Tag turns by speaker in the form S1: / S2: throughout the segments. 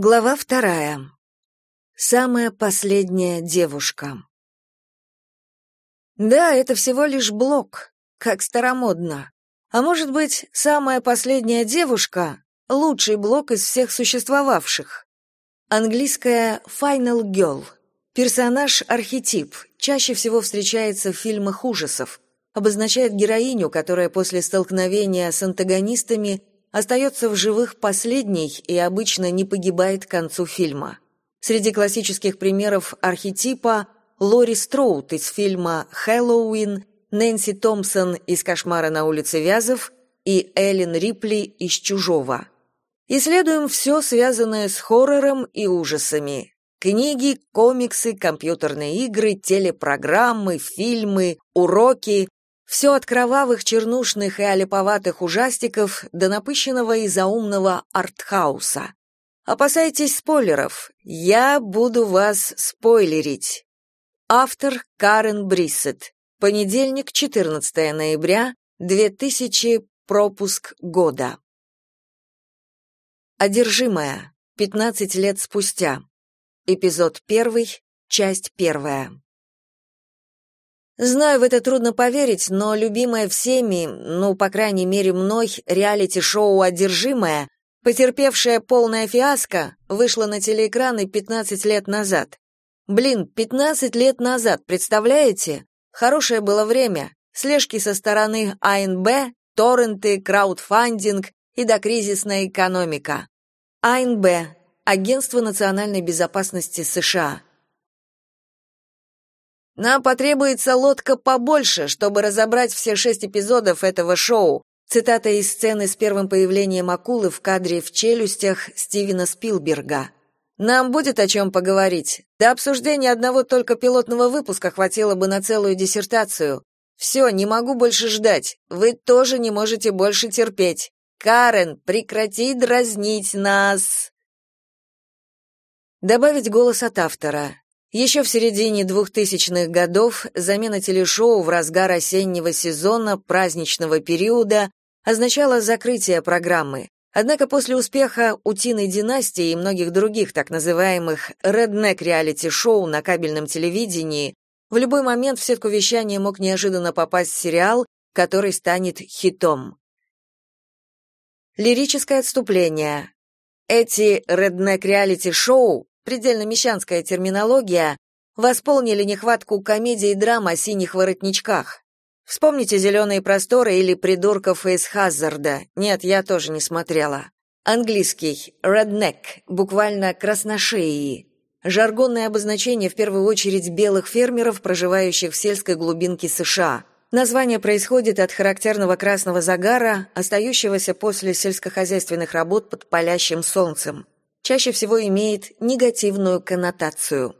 S1: Глава вторая. Самая последняя девушка. Да, это всего лишь блок, как старомодно. А может быть, самая последняя девушка — лучший блок из всех существовавших. Английская «Final Girl». Персонаж-архетип, чаще всего встречается в фильмах ужасов, обозначает героиню, которая после столкновения с антагонистами остается в живых последней и обычно не погибает к концу фильма. Среди классических примеров архетипа Лори Строуд из фильма «Хэллоуин», Нэнси Томпсон из «Кошмара на улице Вязов» и Эллен Рипли из «Чужого». Исследуем все, связанное с хоррором и ужасами. Книги, комиксы, компьютерные игры, телепрограммы, фильмы, уроки, все от кровавых, чернушных и олиповатых ужастиков до напыщенного и заумного артхауса. Опасайтесь спойлеров. Я буду вас спойлерить. Автор Карен Бриссет. Понедельник, 14 ноября, 2000, пропуск года. Одержимая. 15 лет спустя. Эпизод 1, часть 1. Знаю, в это трудно поверить, но любимая всеми, ну, по крайней мере, мной, реалити-шоу «Одержимая», потерпевшая полная фиаско, вышла на телеэкраны 15 лет назад. Блин, 15 лет назад, представляете? Хорошее было время. Слежки со стороны АНБ, торренты, краудфандинг и докризисная экономика. АНБ – Агентство национальной безопасности США – нам потребуется лодка побольше, чтобы разобрать все шесть эпизодов этого шоу. Цитата из сцены с первым появлением акулы в кадре в челюстях Стивена Спилберга. Нам будет о чем поговорить. До обсуждения одного только пилотного выпуска хватило бы на целую диссертацию. Все, не могу больше ждать. Вы тоже не можете больше терпеть. Карен, прекрати дразнить нас. Добавить голос от автора. Еще в середине 2000-х годов замена телешоу в разгар осеннего сезона, праздничного периода означала закрытие программы. Однако после успеха «Утиной династии» и многих других так называемых «реднек» реалити-шоу на кабельном телевидении в любой момент в сетку вещания мог неожиданно попасть сериал, который станет хитом. Лирическое отступление. Эти реднек реалити-шоу предельно мещанская терминология, восполнили нехватку комедий и драм о синих воротничках. Вспомните «Зеленые просторы» или «Придурков из Хаззарда». Нет, я тоже не смотрела. Английский «redneck», буквально «красношеи». Жаргонное обозначение в первую очередь белых фермеров, проживающих в сельской глубинке США. Название происходит от характерного красного загара, остающегося после сельскохозяйственных работ под палящим солнцем чаще всего имеет негативную коннотацию.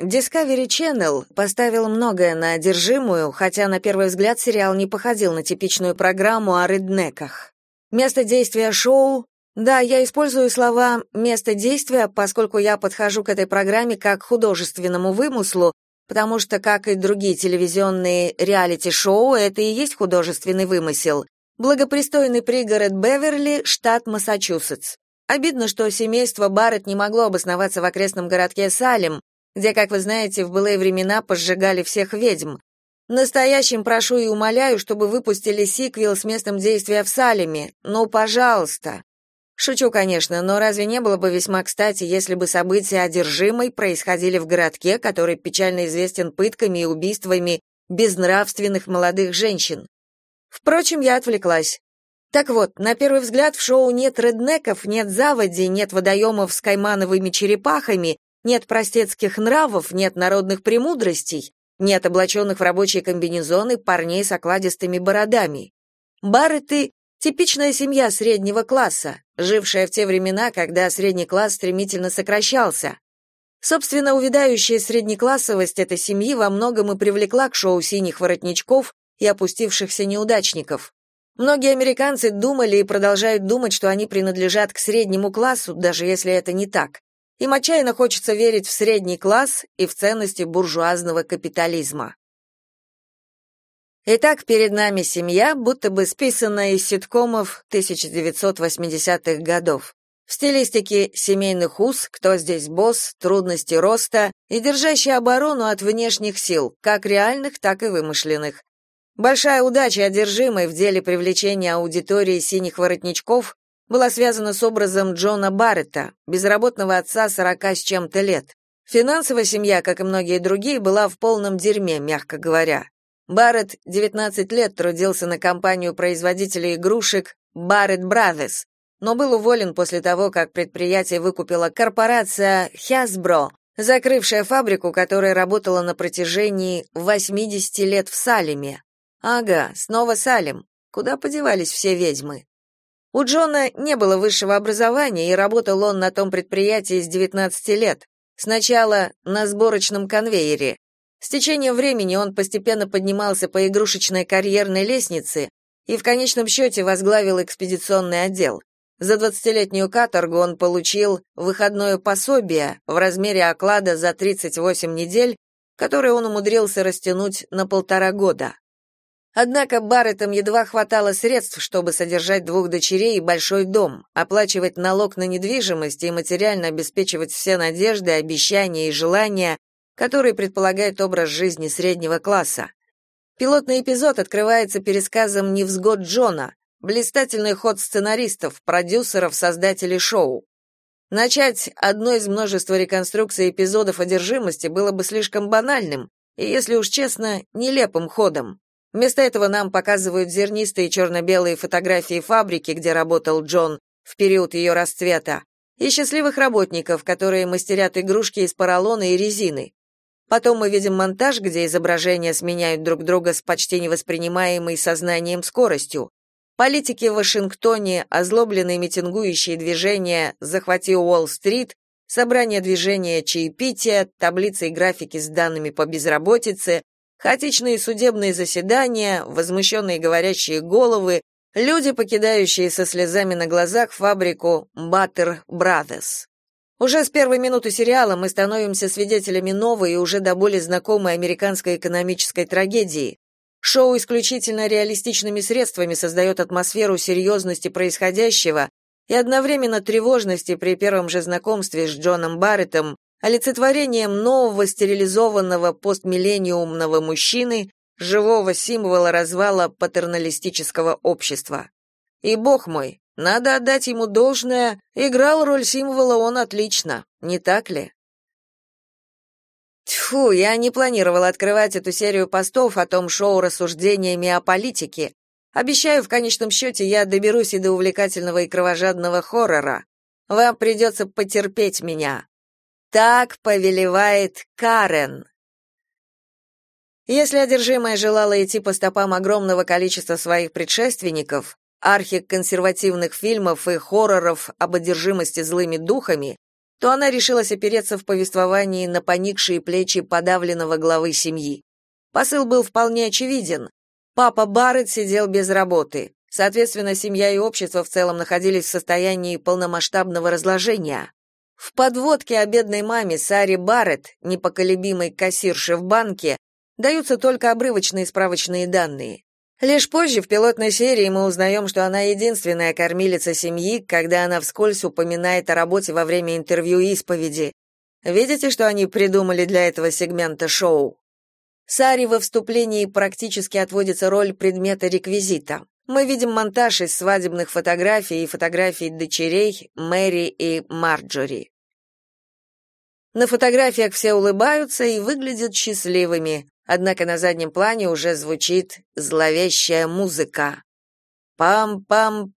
S1: Discovery Channel поставил многое на одержимую, хотя на первый взгляд сериал не походил на типичную программу о реднеках. Место действия шоу да, я использую слова «место действия», поскольку я подхожу к этой программе как к художественному вымыслу, потому что, как и другие телевизионные реалити-шоу, это и есть художественный вымысел. Благопристойный пригород Беверли, штат Массачусетс. Обидно, что семейство Барретт не могло обосноваться в окрестном городке Салем, где, как вы знаете, в былые времена пожигали всех ведьм. Настоящим прошу и умоляю, чтобы выпустили сиквел с местом действия в Салеме. Ну, пожалуйста. Шучу, конечно, но разве не было бы весьма кстати, если бы события одержимой происходили в городке, который печально известен пытками и убийствами безнравственных молодых женщин? Впрочем, я отвлеклась. Так вот, на первый взгляд в шоу нет реднеков, нет заводи, нет водоемов с каймановыми черепахами, нет простецких нравов, нет народных премудростей, нет облаченных в рабочие комбинезоны парней с окладистыми бородами. Барретты — типичная семья среднего класса, жившая в те времена, когда средний класс стремительно сокращался. Собственно, увядающая среднеклассовость этой семьи во многом и привлекла к шоу «Синих воротничков» и опустившихся неудачников. Многие американцы думали и продолжают думать, что они принадлежат к среднему классу, даже если это не так. Им отчаянно хочется верить в средний класс и в ценности буржуазного капитализма. Итак, перед нами семья, будто бы списанная из ситкомов 1980-х годов. В стилистике семейных уз, кто здесь босс, трудности роста и держащий оборону от внешних сил, как реальных, так и вымышленных. Большая удача одержимой в деле привлечения аудитории синих воротничков была связана с образом Джона Барретта, безработного отца сорока с чем-то лет. Финансовая семья, как и многие другие, была в полном дерьме, мягко говоря. Барретт 19 лет трудился на компанию производителей игрушек Barrett Brothers, но был уволен после того, как предприятие выкупила корпорация Hasbro, закрывшая фабрику, которая работала на протяжении 80 лет в Салеме. Ага, снова Салем. Куда подевались все ведьмы? У Джона не было высшего образования, и работал он на том предприятии с 19 лет. Сначала на сборочном конвейере. С течением времени он постепенно поднимался по игрушечной карьерной лестнице и в конечном счете возглавил экспедиционный отдел. За двадцатилетнюю каторгу он получил выходное пособие в размере оклада за 38 недель, которое он умудрился растянуть на полтора года. Однако Барреттам едва хватало средств, чтобы содержать двух дочерей и большой дом, оплачивать налог на недвижимость и материально обеспечивать все надежды, обещания и желания, которые предполагает образ жизни среднего класса. Пилотный эпизод открывается пересказом невзгод Джона, Блистательный ход сценаристов, продюсеров, создателей шоу. Начать одно из множества реконструкций эпизодов одержимости было бы слишком банальным и, если уж честно, нелепым ходом. Вместо этого нам показывают зернистые черно-белые фотографии фабрики, где работал Джон в период ее расцвета, и счастливых работников, которые мастерят игрушки из поролона и резины. Потом мы видим монтаж, где изображения сменяют друг друга с почти невоспринимаемой сознанием скоростью. Политики в Вашингтоне, озлобленные митингующие движения «Захвати Уолл-стрит», собрание движения чаепития, таблицы и графики с данными по безработице, хаотичные судебные заседания, возмущенные говорящие головы, люди, покидающие со слезами на глазах фабрику Butter Brothers. Уже с первой минуты сериала мы становимся свидетелями новой и уже до боли знакомой американской экономической трагедии. Шоу исключительно реалистичными средствами создает атмосферу серьезности происходящего и одновременно тревожности при первом же знакомстве с Джоном Барреттом, олицетворением нового стерилизованного постмиллениумного мужчины, живого символа развала патерналистического общества. И бог мой, надо отдать ему должное, играл роль символа он отлично, не так ли? Тьфу, я не планировала открывать эту серию постов о том шоу рассуждениями о политике. Обещаю, в конечном счете я доберусь и до увлекательного и кровожадного хоррора. Вам придется потерпеть меня. Так повелевает Карен. Если одержимая желала идти по стопам огромного количества своих предшественников, архиконсервативных фильмов и хорроров об одержимости злыми духами, то она решилась опереться в повествовании на поникшие плечи подавленного главы семьи. Посыл был вполне очевиден. Папа Барретт сидел без работы. Соответственно, семья и общество в целом находились в состоянии полномасштабного разложения. В подводке о бедной маме Саре Барретт, непоколебимой кассирше в банке, даются только обрывочные справочные данные. Лишь позже в пилотной серии мы узнаем, что она единственная кормилица семьи, когда она вскользь упоминает о работе во время интервью и исповеди. Видите, что они придумали для этого сегмента шоу? Саре во вступлении практически отводится роль предмета реквизита. Мы видим монтаж из свадебных фотографий и фотографий дочерей Мэри и Марджори. На фотографиях все улыбаются и выглядят счастливыми, однако на заднем плане уже звучит зловещая музыка. Пам-пам-пам.